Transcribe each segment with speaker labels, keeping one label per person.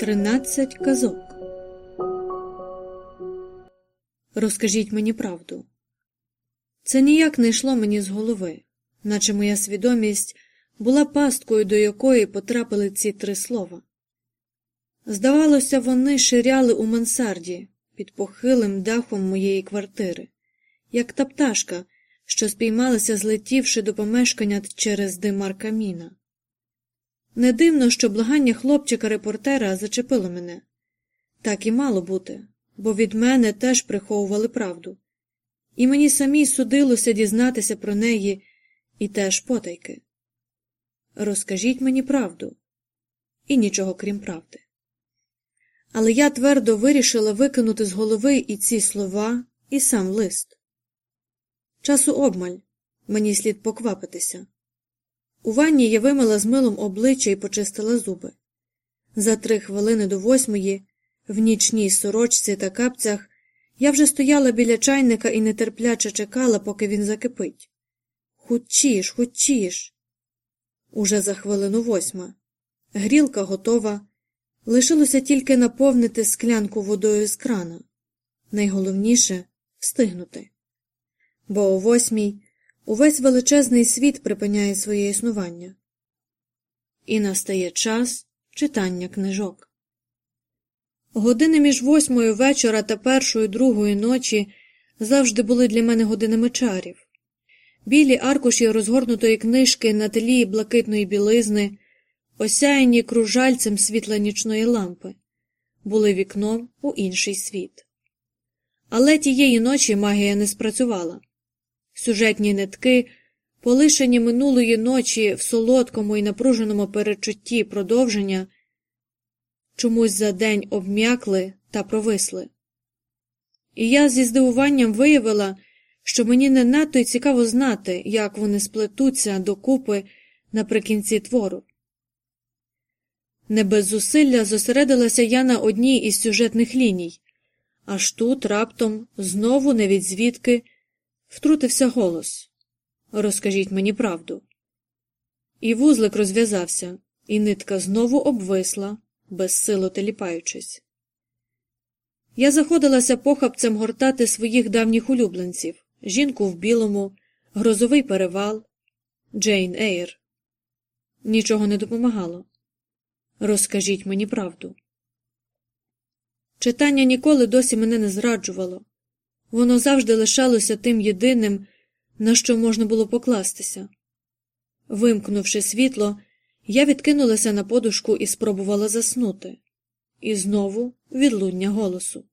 Speaker 1: Тринадцять казок. Розкажіть мені правду. Це ніяк не йшло мені з голови, наче моя свідомість була пасткою, до якої потрапили ці три слова. Здавалося, вони ширяли у мансарді під похилим дахом моєї квартири, як та пташка, що спіймалася, злетівши до помешкання через димар каміна. Не дивно, що благання хлопчика репортера зачепило мене. Так і мало бути, бо від мене теж приховували правду, і мені самій судилося дізнатися про неї і теж потайки. Розкажіть мені правду, і нічого крім правди. Але я твердо вирішила викинути з голови і ці слова, і сам лист. Часу обмаль, мені слід поквапитися. У ванні я вимила з милом обличчя і почистила зуби. За три хвилини до восьмої, в нічній сорочці та капцях, я вже стояла біля чайника і нетерпляче чекала, поки він закипить. Хутчіш, хутчіш. Уже за хвилину восьма. Грілка готова. Лишилося тільки наповнити склянку водою з крана. Найголовніше встигнути. Бо о восьмій увесь величезний світ припиняє своє існування. І настає час читання книжок. Години між восьмою вечора та першою другою ночі завжди були для мене годинами чарів. Білі аркуші розгорнутої книжки на тлі блакитної білизни, осяяні кружальцем світла нічної лампи, були вікном у інший світ. Але тієї ночі магія не спрацювала. Сюжетні нитки, полишені минулої ночі в солодкому і напруженому перечутті продовження, чомусь за день обм'якли та провисли. І я зі здивуванням виявила, що мені не надто й цікаво знати, як вони сплетуться докупи наприкінці твору. Не без зусилля зосередилася я на одній із сюжетних ліній, аж тут раптом знову не від звідки втрутився голос Розкажіть мені правду. І вузлик розв'язався, і нитка знову обвисла, безсило теліпаючись. Я заходилася похапцем гортати своїх давніх улюбленців жінку в білому, грозовий перевал, Джейн Ейр. Нічого не допомагало. Розкажіть мені правду. Читання ніколи досі мене не зраджувало. Воно завжди лишалося тим єдиним, на що можна було покластися. Вимкнувши світло, я відкинулася на подушку і спробувала заснути. І знову відлуння голосу.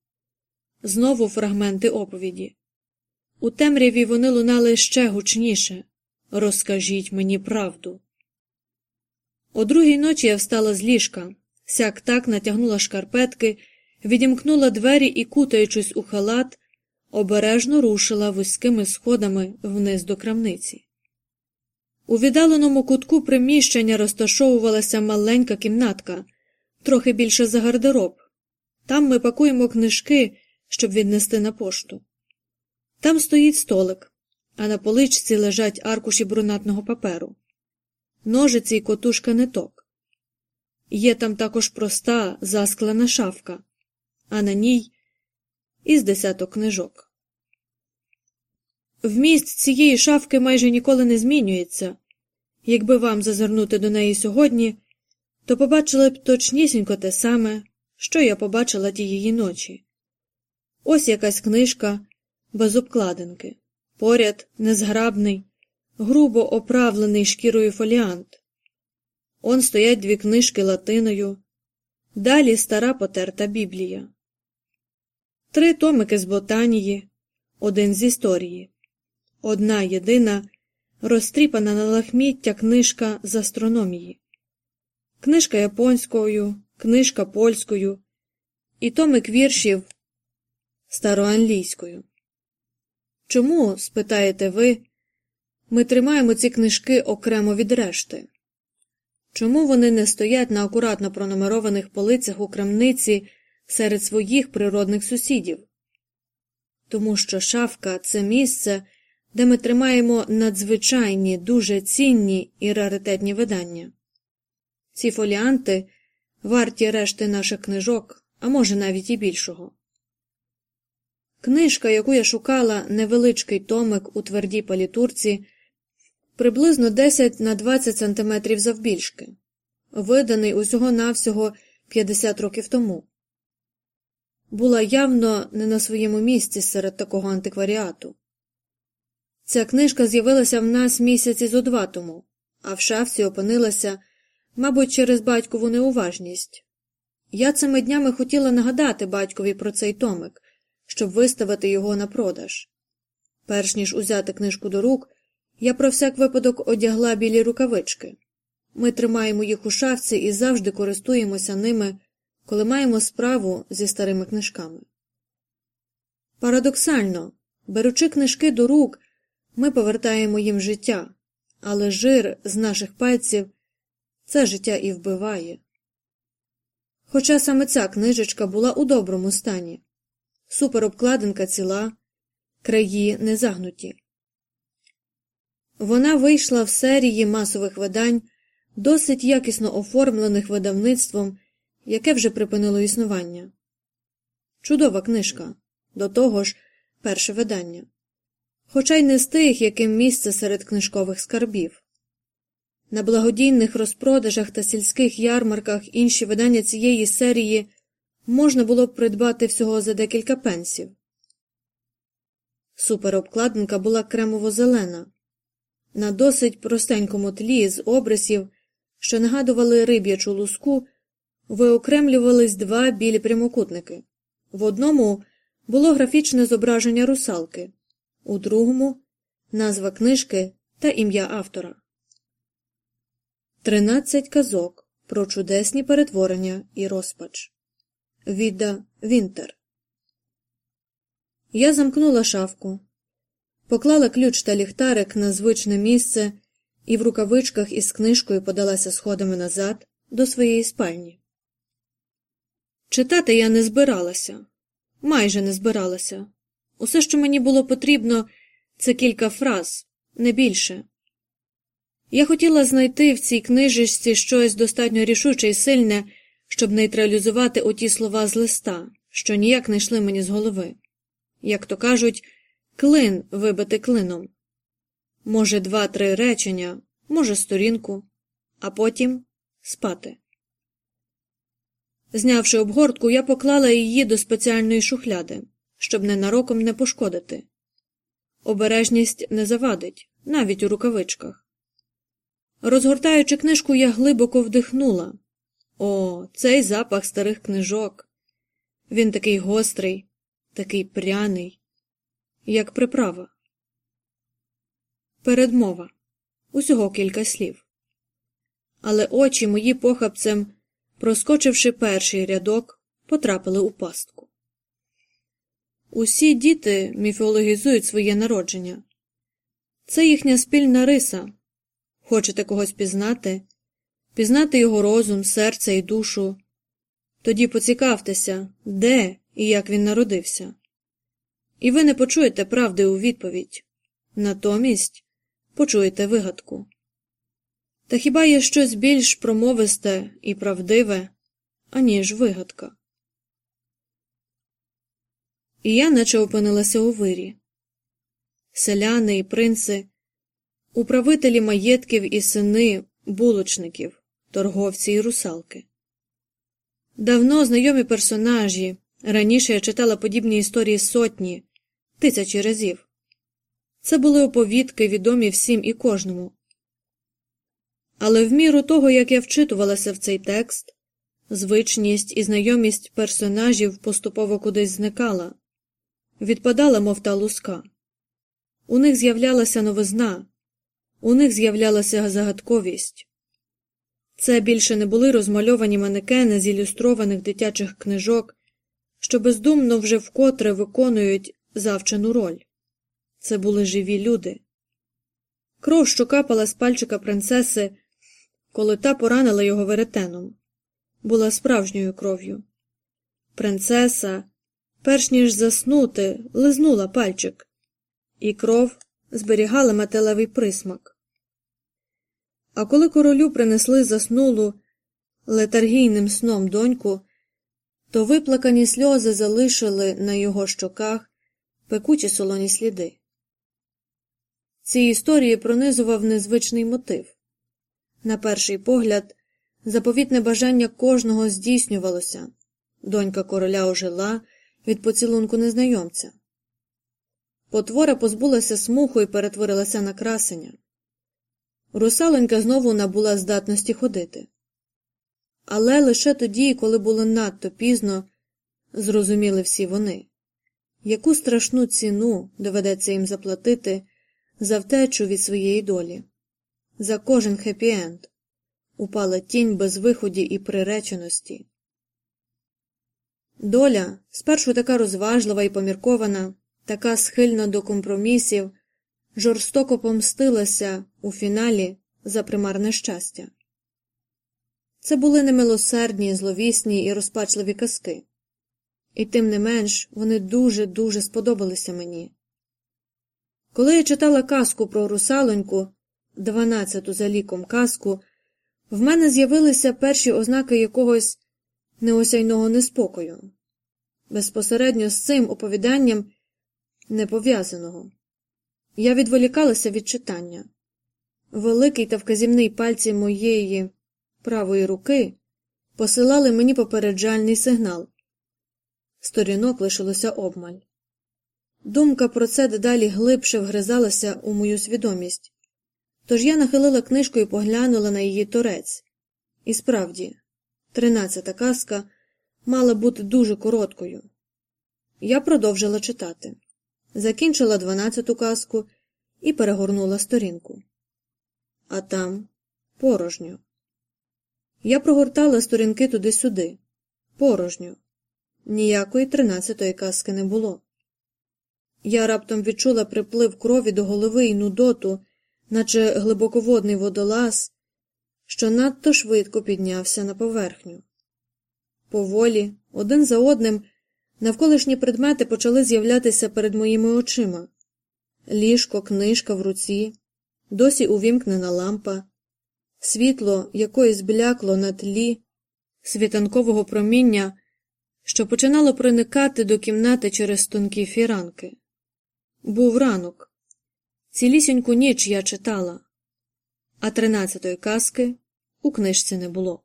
Speaker 1: Знову фрагменти оповіді. У темряві вони лунали ще гучніше. Розкажіть мені правду. О другій ночі я встала з ліжка, сяк так натягнула шкарпетки, відімкнула двері і, кутаючись у халат, обережно рушила вузькими сходами вниз до крамниці. У віддаленому кутку приміщення розташовувалася маленька кімнатка, трохи більше за гардероб. Там ми пакуємо книжки, щоб віднести на пошту. Там стоїть столик, а на поличці лежать аркуші брунатного паперу, ножиці й котушка ниток. Є там також проста засклена шафка, а на ній із десяток книжок. Вміст цієї шафки майже ніколи не змінюється. Якби вам зазирнути до неї сьогодні, то побачили б точнісінько те саме, що я побачила тієї ночі. Ось якась книжка без обкладинки, поряд незграбний, грубо оправлений шкірою фоліант. Он стоять дві книжки латиною, далі стара потерта Біблія три томики з ботанії, один з історії, одна єдина розтріпана на лахміття книжка з астрономії, книжка японською, книжка польською і томик віршів староанглійською. Чому, спитаєте ви, ми тримаємо ці книжки окремо від решти? Чому вони не стоять на акуратно пронумерованих полицях у крамниці серед своїх природних сусідів, тому що шафка це місце, де ми тримаємо надзвичайні, дуже цінні і раритетні видання. Ці фоліанти варті решти наших книжок, а може навіть і більшого. Книжка, яку я шукала, невеличкий томик у твердій палітурці, приблизно 10 на 20 сантиметрів завбільшки, виданий усього навсього 50 років тому. Була явно не на своєму місці серед такого антикваріату. Ця книжка з'явилася в нас місяці зо два тому, а в шафці опинилася, мабуть, через батькову неуважність. Я цими днями хотіла нагадати батькові про цей томик, щоб виставити його на продаж. Перш ніж узяти книжку до рук, я про всяк випадок одягла білі рукавички. Ми тримаємо їх у шафці і завжди користуємося ними, коли маємо справу зі старими книжками. Парадоксально, беручи книжки до рук, ми повертаємо їм життя, але жир з наших пальців це життя і вбиває. Хоча саме ця книжечка була у доброму стані, суперобкладинка ціла, краї не загнуті. Вона вийшла в серії масових видань, досить якісно оформлених видавництвом, яке вже припинило існування. Чудова книжка, до того ж, перше видання, хоча й не з тих, яким місце серед книжкових скарбів. На благодійних розпродажах та сільських ярмарках інші видання цієї серії можна було б придбати всього за декілька пенсів. Суперобкладинка була кремово зелена, на досить простенькому тлі з обрисів, що нагадували риб'ячу луску, виокремлювались два білі прямокутники. В одному було графічне зображення русалки, у другому назва книжки та ім'я автора. Тринадцять казок про чудесні перетворення і розпач. Відда Вінтер. Я замкнула шафку, поклала ключ та ліхтарик на звичне місце і в рукавичках із книжкою подалася сходами назад до своєї спальні. Читати я не збиралася, майже не збиралася. Усе, що мені було потрібно, це кілька фраз, не більше. Я хотіла знайти в цій книжечці щось достатньо рішуче і сильне, щоб нейтралізувати оті слова з листа, що ніяк не йшли мені з голови. Як то кажуть, клин вибити клином. Може, два-три речення, може, сторінку, а потім спати. Знявши обгортку, я поклала її до спеціальної шухляди, щоб ненароком не пошкодити. Обережність не завадить, навіть у рукавичках. Розгортаючи книжку, я глибоко вдихнула. О, цей запах старих книжок. Він такий гострий, такий пряний, як приправа. Передмова усього кілька слів. Але очі мої похапцем, проскочивши перший рядок, потрапили у пастку. Усі діти міфологізують своє народження. Це їхня спільна риса. Хочете когось пізнати, пізнати його розум, серце і душу. Тоді поцікавтеся, де і як він народився. І ви не почуєте правди у відповідь. Натомість почуєте вигадку. Та хіба є щось більш промовисте і правдиве, аніж вигадка? І я наче опинилася у вирі. Селяни і принци, управителі маєтків і сини булочників, торговці і русалки. Давно знайомі персонажі. Раніше я читала подібні історії сотні, тисячі разів. Це були оповідки, відомі всім і кожному. Але в міру того, як я вчитувалася в цей текст, звичність і знайомість персонажів поступово кудись зникала, відпадала, мов та луска. У них з'являлася новизна, у них з'являлася загадковість. Це більше не були розмальовані манекени з ілюстрованих дитячих книжок, що бездумно вже вкотре виконують завчену роль. Це були живі люди. Кров, що капала з пальчика принцеси, коли та поранила його веретеном, була справжньою кров'ю. Принцеса, перш ніж заснути, лизнула пальчик, і кров зберігала металевий присмак. А коли королю принесли заснулу летаргійним сном доньку, то виплакані сльози залишили на його щоках пекучі солоні сліди. Ці історії пронизував незвичний мотив. На перший погляд, заповітне бажання кожного здійснювалося донька короля ожила від поцілунку незнайомця. Потвора позбулася смуху і перетворилася на красення. Русалонька знову набула здатності ходити. Але лише тоді, коли було надто пізно, зрозуміли всі вони, яку страшну ціну доведеться їм заплатити за втечу від своєї долі, за кожен хеппі-енд упала тінь безвиході і приреченості. Доля, спершу така розважлива і поміркована, така схильна до компромісів, жорстоко помстилася у фіналі за примарне щастя. Це були немилосердні, зловісні і розпачливі казки, і тим не менш вони дуже дуже сподобалися мені. Коли я читала казку про русалоньку, дванадцяту за ліком казку, в мене з'явилися перші ознаки якогось неосяйного неспокою, безпосередньо з цим оповіданням не пов'язаного. Я відволікалася від читання. Великий та вказівний пальці моєї правої руки посилали мені попереджальний сигнал. Сторінок лишилося обмаль. Думка про це дедалі глибше вгризалася у мою свідомість. Тож я нахилила книжку і поглянула на її торець. І справді, тринадцята казка мала бути дуже короткою. Я продовжила читати, закінчила дванадцяту казку і перегорнула сторінку. А там порожньо. Я прогортала сторінки туди-сюди. Порожньо. Ніякої тринадцятої казки не було. Я раптом відчула приплив крові до голови і нудоту, наче глибоководний водолаз, що надто швидко піднявся на поверхню. Поволі, один за одним, навколишні предмети почали з'являтися перед моїми очима ліжко, книжка в руці, досі увімкнена лампа, світло якоїсь блякло на тлі світанкового проміння, що починало проникати до кімнати через тонкі фіранки. Був ранок. Цілісіньку ніч я читала, а тринадцятої казки у книжці не було.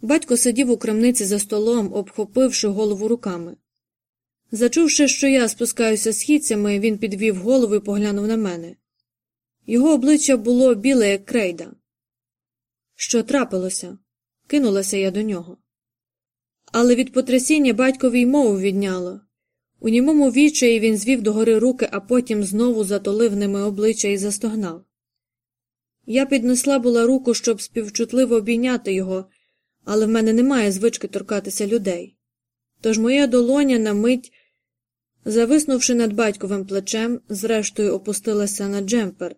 Speaker 1: Батько сидів у крамниці за столом, обхопивши голову руками. Зачувши, що я спускаюся східцями, він підвів голову і поглянув на мене. Його обличчя було біле, як крейда. Що трапилося? кинулася я до нього. Але від потрясіння батькові й мову відняло. У німому відчаї він звів догори руки, а потім знову затолив ними обличчя і застогнав. Я піднесла була руку, щоб співчутливо обійняти його, але в мене немає звички торкатися людей. Тож моя долоня на мить, зависнувши над батьковим плечем, зрештою опустилася на джемпер,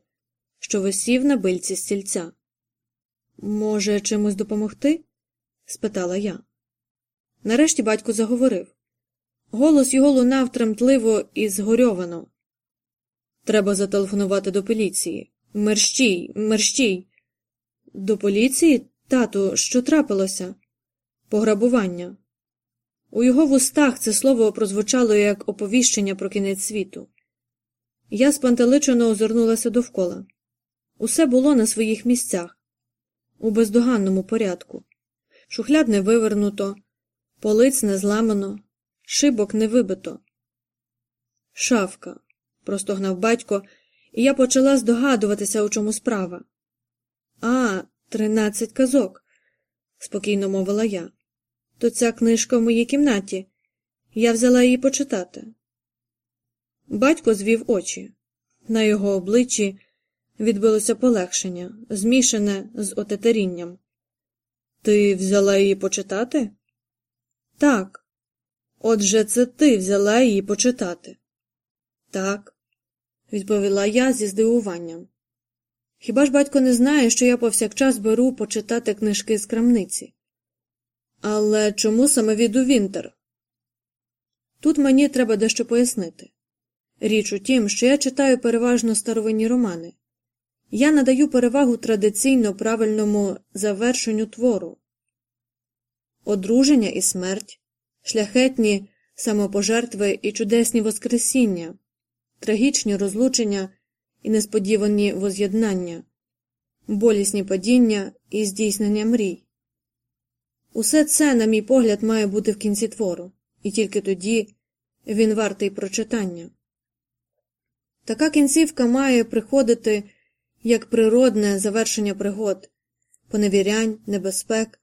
Speaker 1: що висів на бильці стільця. Може, чимось допомогти? спитала я. Нарешті батько заговорив. Голос його лунав тремтливо і згорьовано. Треба зателефонувати до поліції. Мерщій, мерщій. До поліції, тату, що трапилося? Пограбування. У його вустах це слово прозвучало як оповіщення про кінець світу. Я спантеличено озирнулася довкола. Усе було на своїх місцях, у бездоганному порядку. Шухляд не вивернуто, полиць не зламано, шибок не вибито. Шавка, простогнав батько, і я почала здогадуватися, у чому справа. А, тринадцять казок, спокійно мовила я. То ця книжка в моїй кімнаті. Я взяла її почитати. Батько звів очі. На його обличчі відбилося полегшення, змішане з отетерінням. Ти взяла її почитати? Так. Отже, це ти взяла її почитати. Так, відповіла я зі здивуванням. Хіба ж батько не знає, що я повсякчас беру почитати книжки з крамниці? Але чому саме від Вінтер? Тут мені треба дещо пояснити. Річ у тім, що я читаю переважно старовинні романи. Я надаю перевагу традиційно правильному завершенню твору, одруження і смерть, шляхетні самопожертви і чудесні воскресіння, трагічні розлучення і несподівані воз'єднання, болісні падіння і здійснення мрій. Усе це, на мій погляд, має бути в кінці твору, і тільки тоді він вартий прочитання. Така кінцівка має приходити як природне завершення пригод, поневірянь, небезпек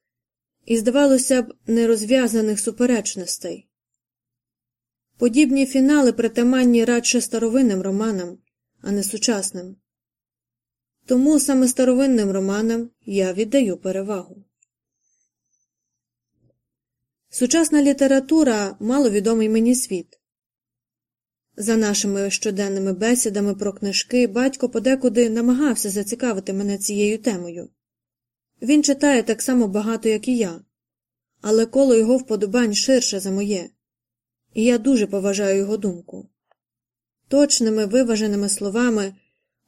Speaker 1: і, здавалося б, нерозв'язаних суперечностей. Подібні фінали притаманні радше старовинним романам, а не сучасним. Тому саме старовинним романам я віддаю перевагу. Сучасна література маловідомий мені світ. За нашими щоденними бесідами про книжки батько подекуди намагався зацікавити мене цією темою. Він читає так само багато, як і я, але коло його вподобань ширше за моє, і я дуже поважаю його думку. Точними виваженими словами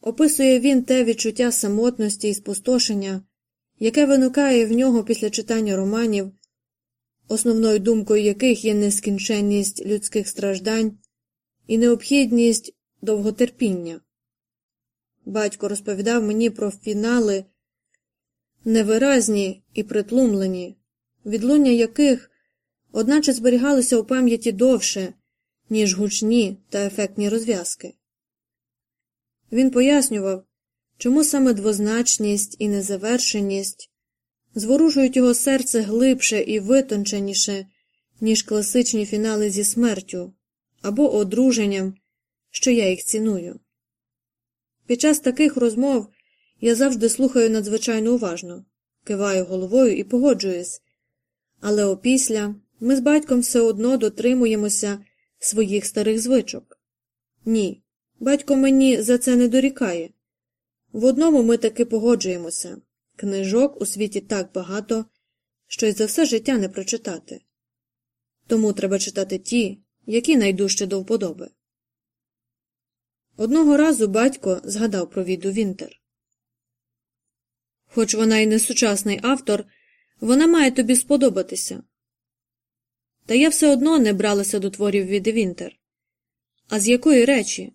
Speaker 1: описує він те відчуття самотності і спустошення, яке виникає в нього після читання романів, основною думкою яких є нескінченність людських страждань і необхідність довготерпіння. Батько розповідав мені про фінали невиразні і притлумлені, відлуння яких, одначе зберігалося у пам'яті довше, ніж гучні та ефектні розв'язки. Він пояснював, чому саме двозначність і незавершеність зворушують його серце глибше і витонченіше, ніж класичні фінали зі смертю або одруженням, що я їх ціную. Під час таких розмов я завжди слухаю надзвичайно уважно, киваю головою і погоджуюсь, але опісля ми з батьком все одно дотримуємося своїх старих звичок. Ні, батько мені за це не дорікає. В одному ми таки погоджуємося книжок у світі так багато, що й за все життя не прочитати. Тому треба читати ті, які найдужче до вподоби. Одного разу батько згадав про Віду Вінтер. Хоч вона й не сучасний автор, вона має тобі сподобатися. Та я все одно не бралася до творів Віди Вінтер. А з якої речі?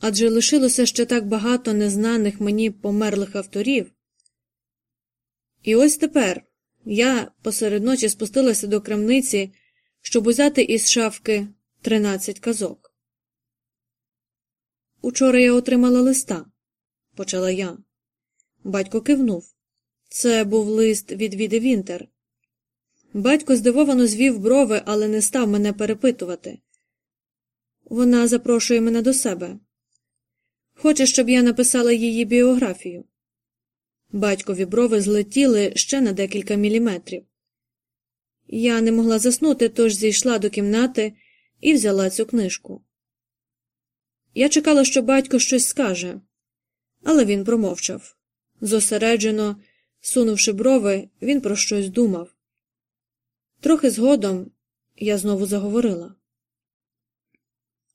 Speaker 1: Адже лишилося ще так багато незнаних мені померлих авторів. І ось тепер я посеред ночі спустилася до крамниці, щоб узяти із шафки тринадцять казок. Учора я отримала листа, почала я. Батько кивнув. Це був лист від Віди Вінтер. Батько здивовано звів брови, але не став мене перепитувати. Вона запрошує мене до себе. Хоче, щоб я написала її біографію. Батькові брови злетіли ще на декілька міліметрів. Я не могла заснути, тож зійшла до кімнати і взяла цю книжку. Я чекала, що батько щось скаже, але він промовчав. Зосереджено, сунувши брови, він про щось думав. Трохи згодом я знову заговорила.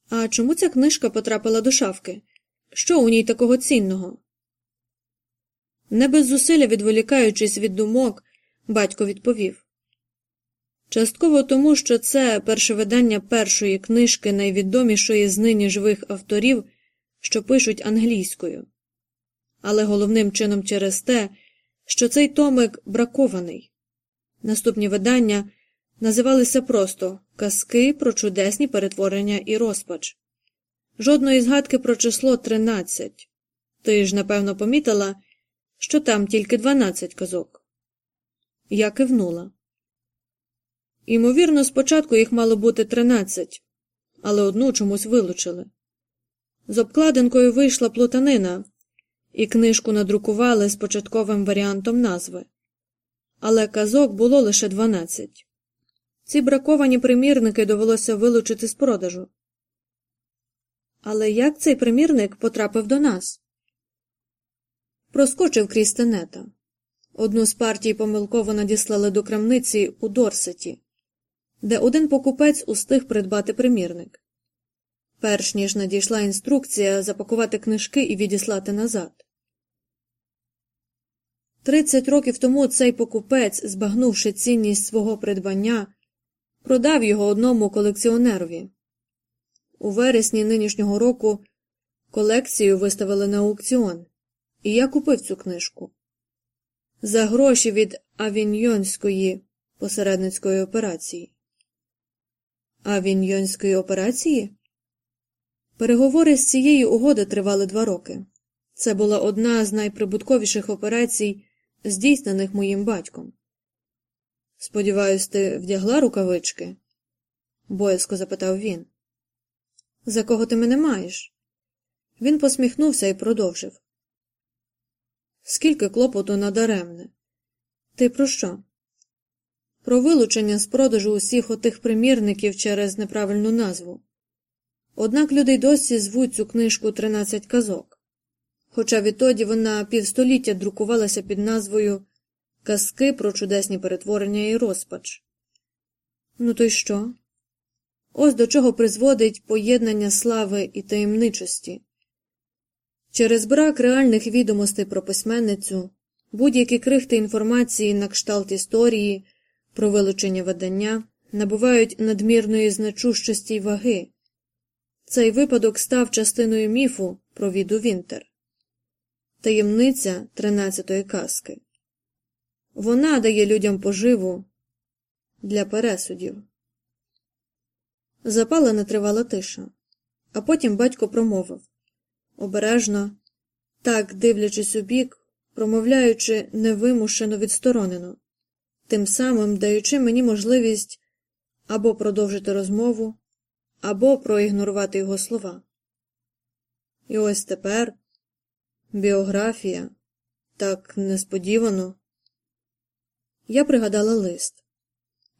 Speaker 1: А чому ця книжка потрапила до шафки? Що у ній такого цінного? Не без зусилля відволікаючись від думок, батько відповів частково тому, що це перше видання першої книжки найвідомішої з нині живих авторів, що пишуть англійською, але головним чином через те, що цей томик бракований. Наступні видання називалися просто Казки про чудесні перетворення і розпач. Жодної згадки про число тринадцять. Ти ж, напевно, помітила, що там тільки дванадцять казок. Я кивнула. Імовірно, спочатку їх мало бути тринадцять, але одну чомусь вилучили. З обкладинкою вийшла плутанина, і книжку надрукували з початковим варіантом назви. Але казок було лише дванадцять. Ці браковані примірники довелося вилучити з продажу. Але як цей примірник потрапив до нас? Проскочив крізь тенета. Одну з партій помилково надіслали до крамниці у Дорсеті, де один покупець устиг придбати примірник. Перш ніж надійшла інструкція запакувати книжки і відіслати назад. Тридцять років тому цей покупець, збагнувши цінність свого придбання, продав його одному колекціонерові. У вересні нинішнього року колекцію виставили на аукціон, і я купив цю книжку. За гроші від авіньйонської посередницької операції. Авіньйонської операції? Переговори з цієї угоди тривали два роки. Це була одна з найприбутковіших операцій, здійснених моїм батьком. Сподіваюсь, ти вдягла рукавички? боязко запитав він. За кого ти мене маєш? Він посміхнувся і продовжив. Скільки клопоту надаремне? Ти про що? Про вилучення з продажу усіх отих примірників через неправильну назву. Однак люди й досі звуть цю книжку «13 казок, хоча відтоді вона півстоліття друкувалася під назвою Казки про чудесні перетворення і розпач. Ну то й що? Ось до чого призводить поєднання слави і таємничості. Через брак реальних відомостей про письменницю, будь-які крихти інформації на кшталт історії, про вилучення видання набувають надмірної значущості й ваги. Цей випадок став частиною міфу про віду Вінтер, таємниця тринадцятої казки. Вона дає людям поживу для пересудів. Запала нетривала тиша, а потім батько промовив обережно, так дивлячись у бік, промовляючи невимушено відсторонено, тим самим даючи мені можливість або продовжити розмову, або проігнорувати його слова. І ось тепер біографія так несподівано. Я пригадала лист,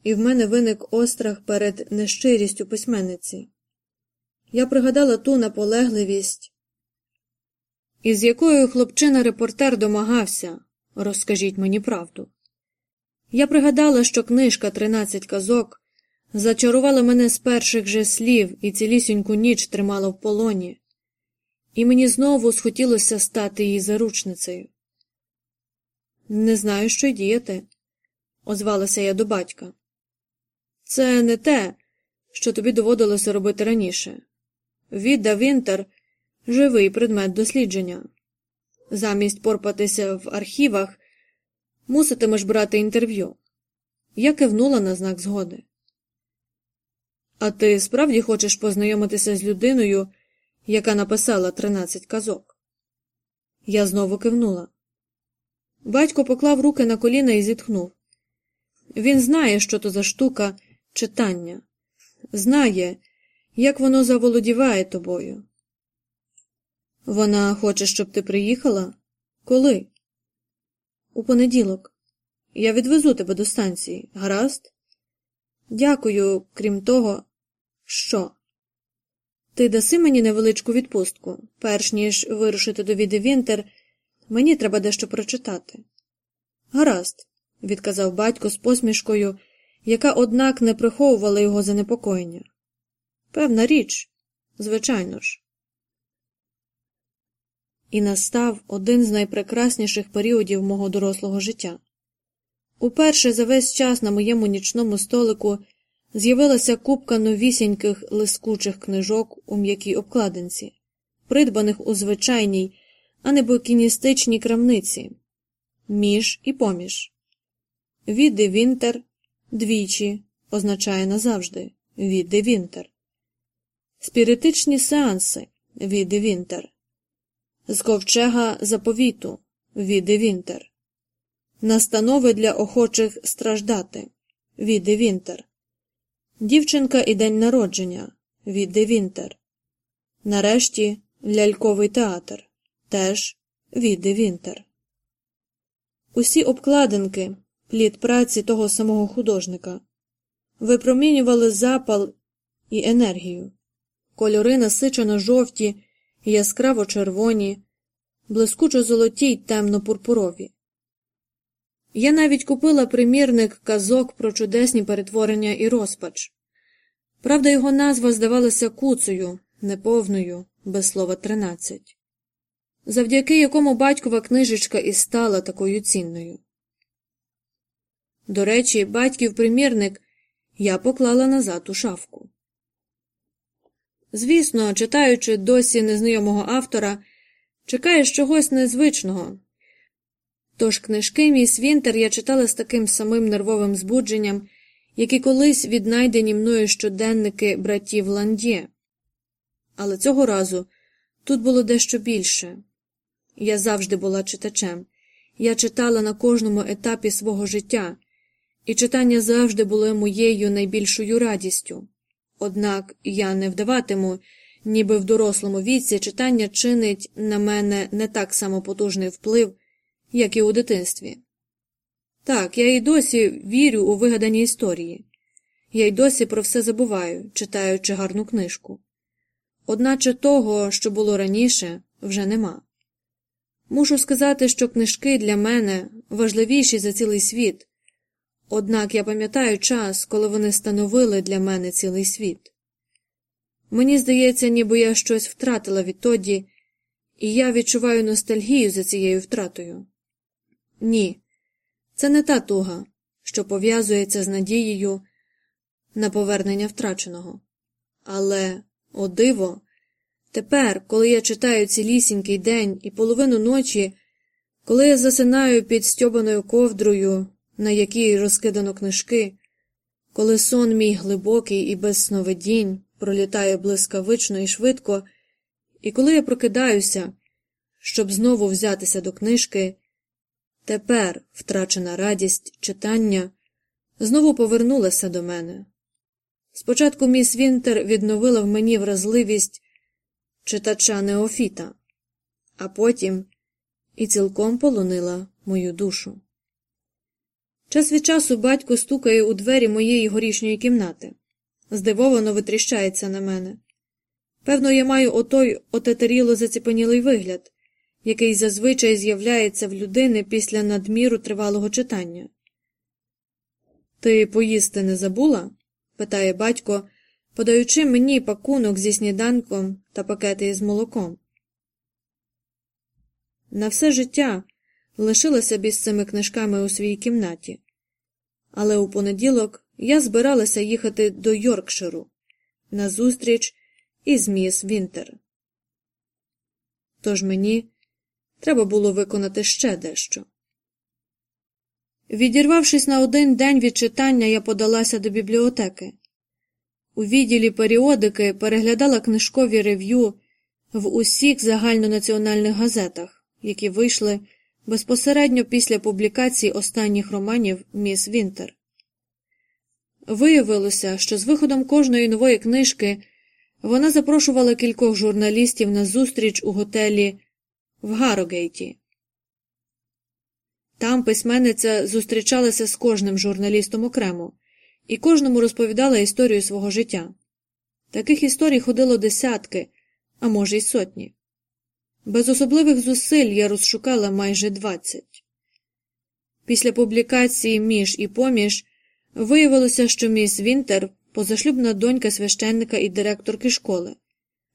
Speaker 1: і в мене виник острах перед нещирістю письменниці. Я пригадала ту наполегливість, із якою хлопчина репортер домагався, розкажіть мені правду. Я пригадала, що книжка «13 казок зачарувала мене з перших же слів і цілісіньку ніч тримала в полоні, і мені знову схотілося стати її заручницею. Не знаю, що й діяти, озвалася я до батька. Це не те, що тобі доводилося робити раніше. Відда Вінтер живий предмет дослідження. Замість порпатися в архівах, муситимеш брати інтерв'ю. Я кивнула на знак згоди. А ти справді хочеш познайомитися з людиною, яка написала тринадцять казок? Я знову кивнула. Батько поклав руки на коліна і зітхнув. Він знає, що то за штука читання, знає, як воно заволодіває тобою. Вона хоче, щоб ти приїхала? Коли? У понеділок. Я відвезу тебе до станції, гаразд? Дякую, крім того, що? Ти даси мені невеличку відпустку, перш ніж вирушити до Віди Вінтер, мені треба дещо прочитати. Гаразд, відказав батько з посмішкою, яка, однак, не приховувала його занепокоєння. Певна річ, звичайно ж. І настав один з найпрекрасніших періодів мого дорослого життя. Уперше за весь час на моєму нічному столику з'явилася купка новісіньких лискучих книжок у м'якій обкладинці, придбаних у звичайній, а не букіністичній крамниці, між і поміж. Віди Вінтер двічі означає назавжди Віди Вінтер. Спіритичні сеанси Віди Вінтер. З ковчега заповіту Віди Вінтер. Настанови для охочих страждати Віди Вінтер. Дівчинка і день народження Віди Вінтер. Нарешті ляльковий театр теж Віди Вінтер. Усі обкладинки, плід праці того самого художника, випромінювали запал і енергію, кольори насичено жовті, яскраво червоні, блискучо золоті й темно пурпурові. Я навіть купила примірник казок про чудесні перетворення і розпач. Правда, його назва здавалася куцею, неповною, без слова тринадцять, завдяки якому батькова книжечка і стала такою цінною. До речі, батьків примірник я поклала назад у шафку. Звісно, читаючи досі незнайомого автора, чекаєш чогось незвичного. Тож книжки міс Вінтер я читала з таким самим нервовим збудженням, як і колись віднайдені мною щоденники братів Ландє. Але цього разу тут було дещо більше. Я завжди була читачем, я читала на кожному етапі свого життя, і читання завжди було моєю найбільшою радістю. Однак я не вдаватиму, ніби в дорослому віці читання чинить на мене не так само потужний вплив, як і у дитинстві. Так, я й досі вірю у вигадані історії, я й досі про все забуваю, читаючи гарну книжку. Одначе того, що було раніше, вже нема. Мушу сказати, що книжки для мене важливіші за цілий світ, однак я пам'ятаю час, коли вони становили для мене цілий світ. Мені здається, ніби я щось втратила відтоді, і я відчуваю ностальгію за цією втратою. Ні, це не та туга, що пов'язується з надією на повернення втраченого. Але, о диво, тепер, коли я читаю цілісінький день і половину ночі, коли я засинаю під стьобаною ковдрою, на якій розкидано книжки, коли сон мій глибокий і без сновидінь пролітає блискавично і швидко, і коли я прокидаюся, щоб знову взятися до книжки, тепер втрачена радість читання знову повернулася до мене. Спочатку міс Вінтер відновила в мені вразливість читача Неофіта, а потім і цілком полонила мою душу. Час від часу батько стукає у двері моєї горішньої кімнати, здивовано витріщається на мене. Певно, я маю отой отетеріло заціпенілий вигляд, який зазвичай з'являється в людини після надміру тривалого читання. Ти поїсти не забула? питає батько, подаючи мені пакунок зі сніданком та пакети з молоком. На все життя лишилася б із цими книжками у своїй кімнаті, але у понеділок я збиралася їхати до Йоркширу на зустріч із міс Вінтер. Тож мені треба було виконати ще дещо. Відірвавшись на один день від читання, я подалася до бібліотеки. У відділі періодики переглядала книжкові рев'ю в усіх загальнонаціональних газетах, які вийшли безпосередньо після публікації останніх романів Міс Вінтер. Виявилося, що з виходом кожної нової книжки вона запрошувала кількох журналістів на зустріч у готелі в Гарогейті. Там письменниця зустрічалася з кожним журналістом окремо і кожному розповідала історію свого життя. Таких історій ходило десятки, а може, й сотні. Без особливих зусиль я розшукала майже двадцять. Після публікації між і поміж виявилося, що міс Вінтер позашлюбна донька священника і директорки школи.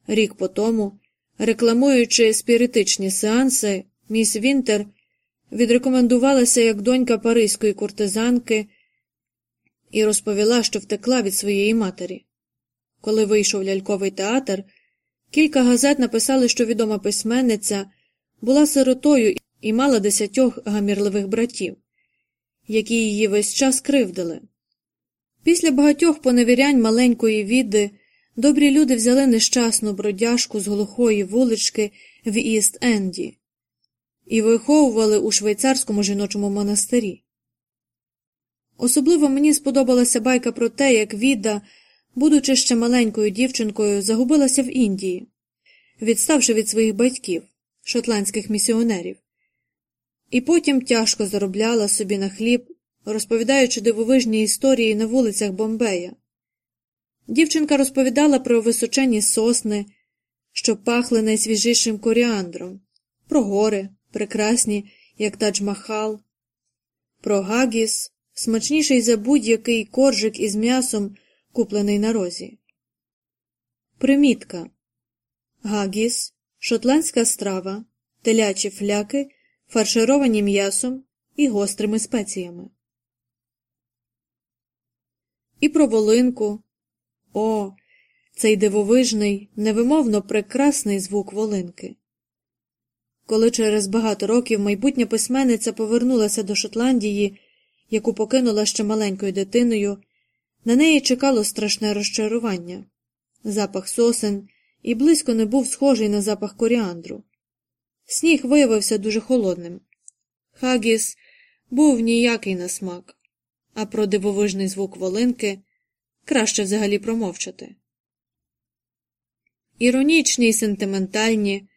Speaker 1: Рік по тому, рекламуючи спіритичні сеанси, міс Вінтер відрекомендувалася як донька паризької куртизанки і розповіла, що втекла від своєї матері. Коли вийшов ляльковий театр, кілька газет написали, що відома письменниця була сиротою і мала десятьох гамірливих братів, які її весь час кривдили. Після багатьох поневірянь маленької віди добрі люди взяли нещасну бродяжку з глухої вулички в Іст Енді і виховували у швейцарському жіночому монастирі. Особливо мені сподобалася байка про те, як Віда, будучи ще маленькою дівчинкою, загубилася в Індії, відставши від своїх батьків, шотландських місіонерів, і потім тяжко заробляла собі на хліб, розповідаючи дивовижні історії на вулицях Бомбея. Дівчинка розповідала про височені сосни, що пахли найсвіжішим коріандром, про гори, прекрасні, як Тадж-Махал, про Гагіс, смачніший за будь-який коржик із м'ясом, куплений на розі. Примітка гагіс, шотландська страва, телячі фляки, фаршировані м'ясом і гострими спеціями. І про волинку. О, цей дивовижний, невимовно прекрасний звук волинки. Коли через багато років майбутня письменниця повернулася до Шотландії, яку покинула ще маленькою дитиною, на неї чекало страшне розчарування запах сосен і близько не був схожий на запах коріандру. Сніг виявився дуже холодним. Хагіс був ніякий на смак, а про дивовижний звук волинки краще взагалі промовчати. Іронічні й сентиментальні,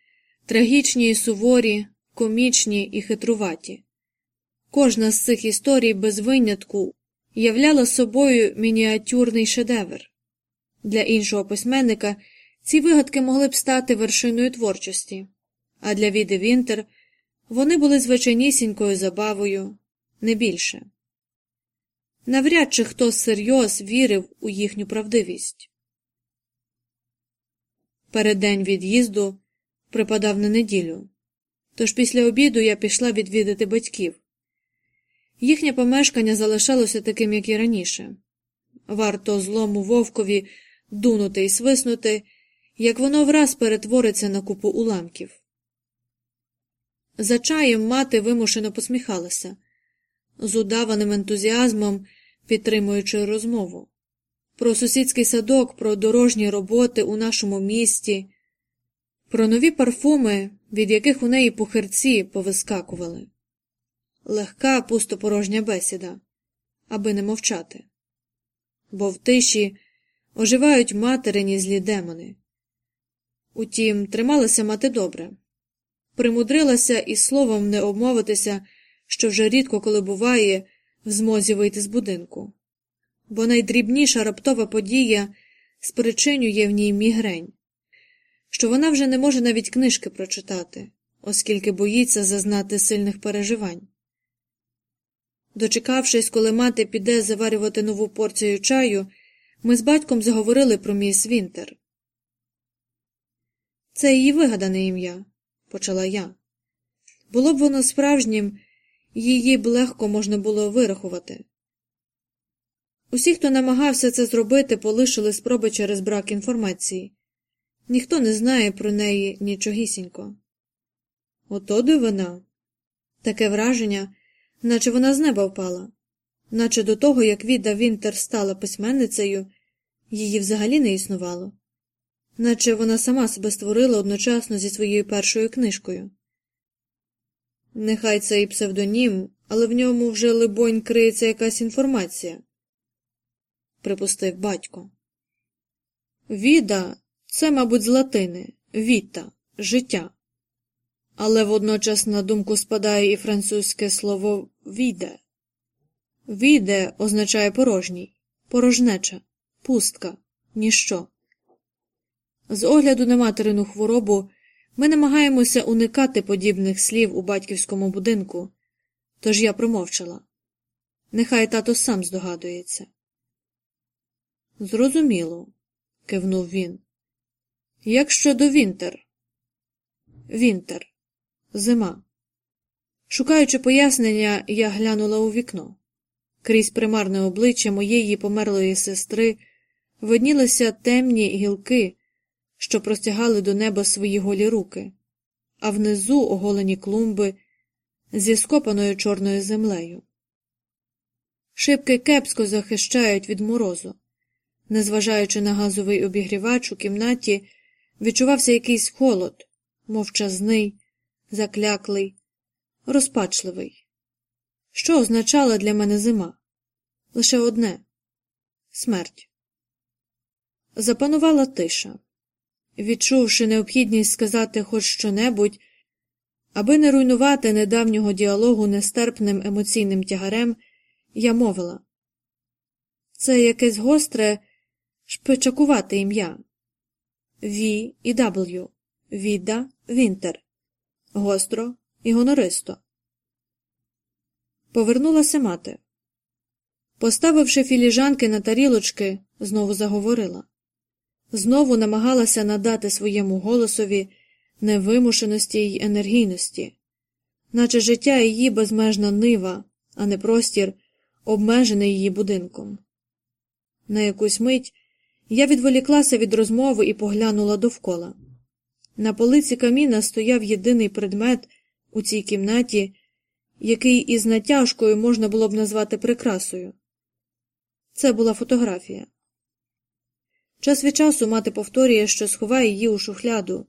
Speaker 1: трагічні й суворі, комічні і хитруваті. Кожна з цих історій без винятку являла собою мініатюрний шедевр. Для іншого письменника ці вигадки могли б стати вершиною творчості, а для Віди Вінтер вони були звичайнісінькою забавою, не більше. Навряд чи хто серйоз вірив у їхню правдивість. Переддень від'їзду припадав на неділю, тож після обіду я пішла відвідати батьків. Їхнє помешкання залишалося таким, як і раніше. Варто злому вовкові дунути і свиснути, як воно враз перетвориться на купу уламків. За чаєм мати вимушено посміхалася, з удаваним ентузіазмом підтримуючи розмову про сусідський садок, про дорожні роботи у нашому місті, про нові парфуми, від яких у неї пухирці повискакували. Легка пустопорожня бесіда, аби не мовчати. Бо в тиші оживають материні злі демони. Утім, трималася мати добре, примудрилася і словом не обмовитися, що вже рідко коли буває в змозі вийти з будинку, бо найдрібніша раптова подія спричинює в ній мігрень, що вона вже не може навіть книжки прочитати, оскільки боїться зазнати сильних переживань. Дочекавшись, коли мати піде заварювати нову порцію чаю, ми з батьком заговорили про міс Вінтер. Це її вигадане ім'я, почала я. Було б воно справжнім, її б легко можна було вирахувати. Усі, хто намагався це зробити, полишили спроби через брак інформації. Ніхто не знає про неї нічогісінько. Ото дивина. Таке враження, наче вона з неба впала, наче до того, як Віда Вінтер стала письменницею, її взагалі не існувало, наче вона сама себе створила одночасно зі своєю першою книжкою. Нехай це і псевдонім, але в ньому вже, либонь, криється якась інформація, припустив батько. Віда це, мабуть, з латини, віта, життя. Але водночас на думку спадає і французьке слово віде. Віде означає порожній, порожнеча, пустка, ніщо. З огляду на материну хворобу ми намагаємося уникати подібних слів у батьківському будинку, тож я промовчала. Нехай тато сам здогадується. Зрозуміло, кивнув він. Як щодо Вінтер? Вінтер, зима. Шукаючи пояснення, я глянула у вікно. Крізь примарне обличчя моєї померлої сестри виднілися темні гілки що простягали до неба свої голі руки, а внизу оголені клумби зі скопаною чорною землею. Шибки кепсько захищають від морозу. Незважаючи на газовий обігрівач у кімнаті, відчувався якийсь холод, мовчазний, закляклий, розпачливий. Що означала для мене зима? Лише одне смерть. Запанувала тиша відчувши необхідність сказати хоч щонебудь, аби не руйнувати недавнього діалогу нестерпним емоційним тягарем, я мовила це якесь гостре, шпичакувате ім'я Ві і W, Віда Вінтер, гостро і гонористо. Повернулася мати. Поставивши філіжанки на тарілочки, знову заговорила. Знову намагалася надати своєму голосові невимушеності й енергійності, наче життя її безмежна нива, а не простір, обмежений її будинком. На якусь мить я відволіклася від розмови і поглянула довкола. На полиці каміна стояв єдиний предмет у цій кімнаті, який із натяжкою можна було б назвати прикрасою. Це була фотографія. Час від часу мати повторює, що сховає її у шухляду,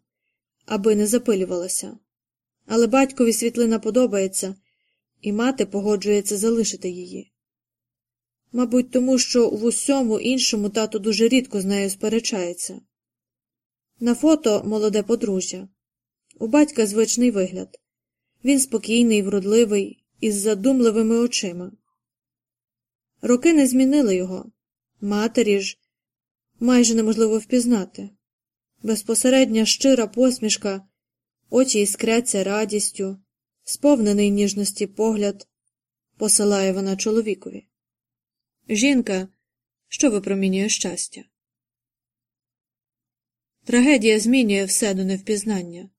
Speaker 1: аби не запилювалася. Але батькові світлина подобається, і мати погоджується залишити її. Мабуть, тому що в усьому іншому тато дуже рідко з нею сперечається. На фото молоде подружжя. У батька звичний вигляд. Він спокійний, вродливий, із задумливими очима. Роки не змінили його. Матері ж майже неможливо впізнати. Безпосередня щира посмішка, очі іскряться радістю, сповнений ніжності погляд, посилає вона чоловікові. Жінка, що випромінює щастя. Трагедія змінює все до невпізнання.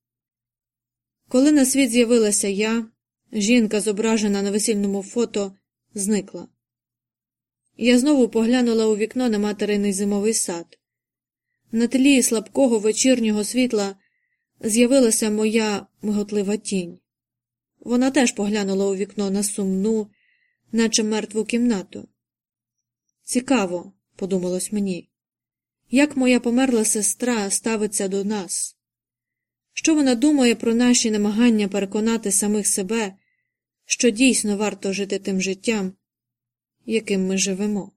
Speaker 1: Коли на світ з'явилася я, жінка, зображена на весільному фото, зникла. Я знову поглянула у вікно на материний зимовий сад. На тлі слабкого вечірнього світла з'явилася моя миготлива тінь. Вона теж поглянула у вікно на сумну, наче мертву кімнату. Цікаво, подумалось мені, як моя померла сестра ставиться до нас. Що вона думає про наші намагання переконати самих себе, що дійсно варто жити тим життям, яким ми живемо?